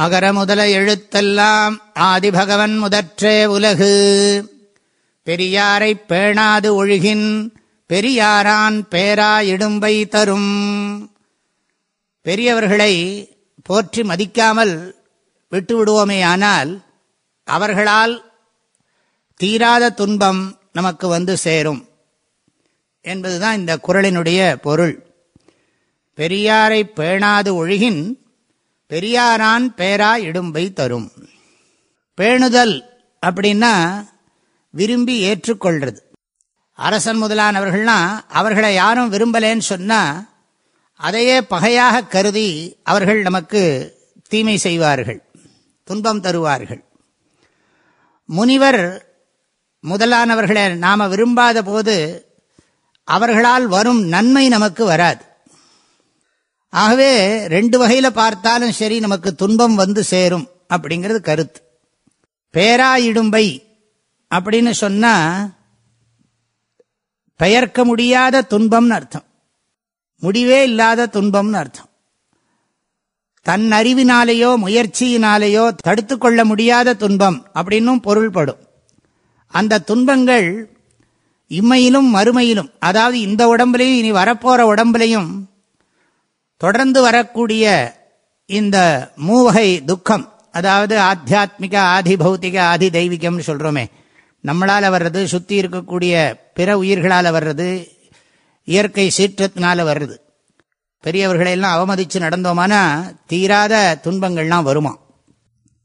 அகர முதல எழுத்தெல்லாம் ஆதிபகவன் முதற்றே உலகு. பெரியாரைப் பேணாது ஒழுகின் பெரியாரான் பேரா இடும்பை தரும். பெரியவர்களை போற்றி மதிக்காமல் விட்டுவிடுவோமேயானால் அவர்களால் தீராத துன்பம் நமக்கு வந்து சேரும். என்பதுதான் இந்த குரலினுடைய பொருள். பெரியாரை பேணாது ஒழுகின் பெரியாரான் பேரா இடும்பை தரும். பேணுதல் அப்படின்னா விரும்பி ஏற்றுக்கொள்றது. அரசன் முதலானவர்கள்லாம் அவர்களை யாரும் விரும்பலேன்னு சொன்னால் அதையே பகையாக கருதி அவர்கள் நமக்கு தீமை செய்வார்கள் துன்பம் தருவார்கள். முனிவர் முதலானவர்களை நாம் விரும்பாத போது அவர்களால் வரும் நன்மை நமக்கு வராது. ஆகவே ரெண்டு வகையில பார்த்தாலும் சரி நமக்கு துன்பம் வந்து சேரும் அப்படிங்கிறது கருத்து. பேராயிடும்பை அப்படின்னு சொன்னா பெயர்க்க முடியாத துன்பம்னு அர்த்தம். முடிவே இல்லாத துன்பம்னு அர்த்தம். தன் அறிவினாலேயோ முயற்சியினாலேயோ தடுத்து கொள்ள முடியாத துன்பம் அப்படின்னும் பொருள்படும். அந்த துன்பங்கள் இம்மையிலும் மறுமையிலும் அதாவது இந்த உடம்புலையும் இனி வரப்போற உடம்புலையும் தொடர்ந்து வரக்கூடிய இந்த மூவகை துக்கம் அதாவது ஆத்தியாத்மிக ஆதி பௌத்திக ஆதி தெய்வீகம்னு சொல்கிறோமே நம்மளால் வர்றது சுற்றி இருக்கக்கூடிய பிற உயிர்களால் வர்றது இயற்கை சீற்றத்தினால வர்றது. பெரியவர்களையெல்லாம் அவமதித்து நடந்தோமானா தீராத துன்பங்கள்லாம் வருமா?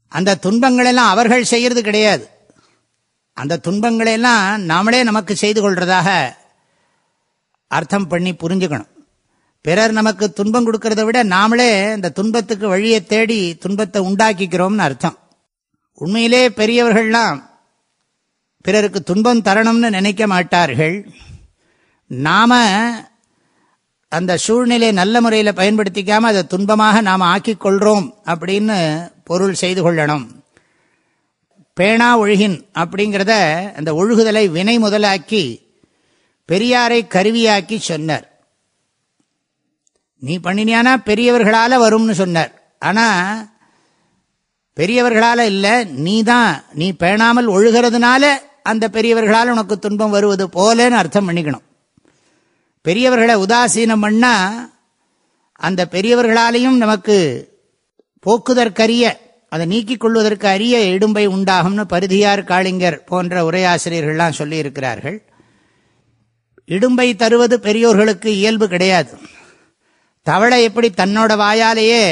அந்த துன்பங்களெல்லாம் அவர்கள் செய்கிறது கிடையாது. அந்த துன்பங்களையெல்லாம் நாமளே நமக்கு செய்து கொள்றதாக அர்த்தம் பண்ணி புரிஞ்சுக்கணும். பிறர் நமக்கு துன்பம் கொடுக்கறத விட நாமளே இந்த துன்பத்துக்கு வழியை தேடி துன்பத்தை உண்டாக்கிக்கிறோம்னு அர்த்தம். உண்மையிலே பெரியவர்கள்லாம் பிறருக்கு துன்பம் தரணும்னு நினைக்க மாட்டார்கள். நாம அந்த சூழ்நிலை நல்ல முறையில் பயன்படுத்திக்காம அதை துன்பமாக நாம் ஆக்கிக்கொள்கிறோம் அப்படின்னு பொருள் செய்து கொள்ளணும். பேணா ஒழுகின் அப்படிங்கிறத அந்த ஒழுகுதலை வினை முதலாக்கி பெரியாரை கருவியாக்கி சொன்னார். நீ பண்ணினியானா பெரியவர்களால் வரும்னு சொன்னார். ஆனால் பெரியவர்களால் இல்லை நீ தான் நீ பேணாமல் ஒழுகிறதுனால அந்த பெரியவர்களால் உனக்கு துன்பம் வருவது போலன்னு அர்த்தம் பண்ணிக்கணும். பெரியவர்களை உதாசீனம் பண்ணால் அந்த பெரியவர்களாலையும் நமக்கு போக்குதற்கரிய அதை நீக்கிக் கொள்வதற்கு அரிய இடும்பை உண்டாகும்னு பருதியார் காளிங்கர் போன்ற உரையாசிரியர்கள்லாம் சொல்லியிருக்கிறார்கள். இடும்பை தருவது பெரியோர்களுக்கு இயல்பு கிடையாது. தவளை எப்படி தன்னோட வாயாலேயே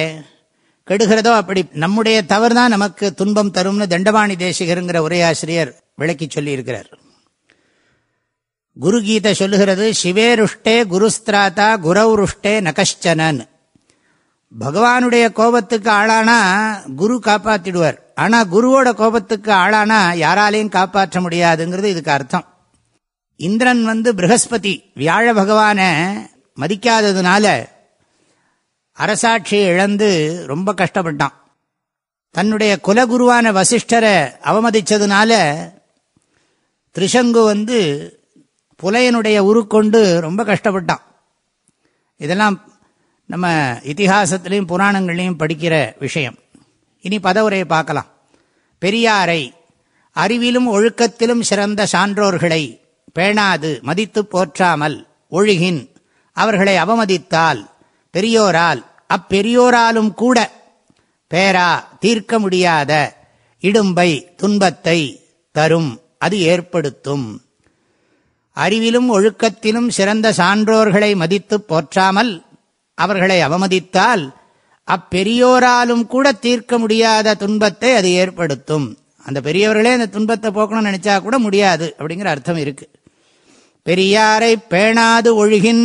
கெடுகிறதோ அப்படி நம்முடைய தவறு தான் நமக்கு துன்பம் தரும்னு தண்டபாணி தேசிகருங்கிற உரையாசிரியர் விளக்கி சொல்லியிருக்கிறார். குரு கீதை சொல்லுகிறது சிவேருஷ்டே குருஸ்திராத்தா குரவுருஷ்டே நகஷ்டனன் பகவானுடைய கோபத்துக்கு ஆளானா குரு காப்பாத்திடுவார். ஆனா குருவோட கோபத்துக்கு ஆளானா யாராலையும் காப்பாற்ற முடியாதுங்கிறது இதுக்கு அர்த்தம். இந்திரன் வந்து ப்ரகஸ்பதி வியாழ பகவான மதிக்காததுனால அரசாட்சியை இழந்து ரொம்ப கஷ்டப்பட்டான். தன்னுடைய குலகுருவான வசிஷ்டரை அவமதிச்சதுனால திரிசங்கு வந்து புலையனுடைய உருக்கொண்டு ரொம்ப கஷ்டப்பட்டான். இதெல்லாம் நம்ம இத்திஹாசத்திலையும் புராணங்கள்லையும் படிக்கிற விஷயம். இனி பதவுரையை பார்க்கலாம். பெரியாரை அறிவிலும் ஒழுக்கத்திலும் சிறந்த சான்றோர்களை பேணாது மதித்து போற்றாமல் ஒழுகின் அவர்களை அவமதித்தால் பெரியோரால் அப்பெரியோராலும் கூட பேரா தீர்க்க முடியாத இடும்பை துன்பத்தை தரும் அது ஏற்படுத்தும். அறிவிலும் ஒழுக்கத்திலும் சிறந்த சான்றோர்களை மதித்து போற்றாமல் அவர்களை அவமதித்தால் அப்பெரியோராலும் கூட தீர்க்க முடியாத துன்பத்தை அது ஏற்படுத்தும். அந்த பெரியவர்களே அந்த துன்பத்தை போக்கணும்னு நினைச்சா கூட முடியாது அப்படிங்கிற அர்த்தம் இருக்கு. பெரியாரை பேணாது ஒழுகின்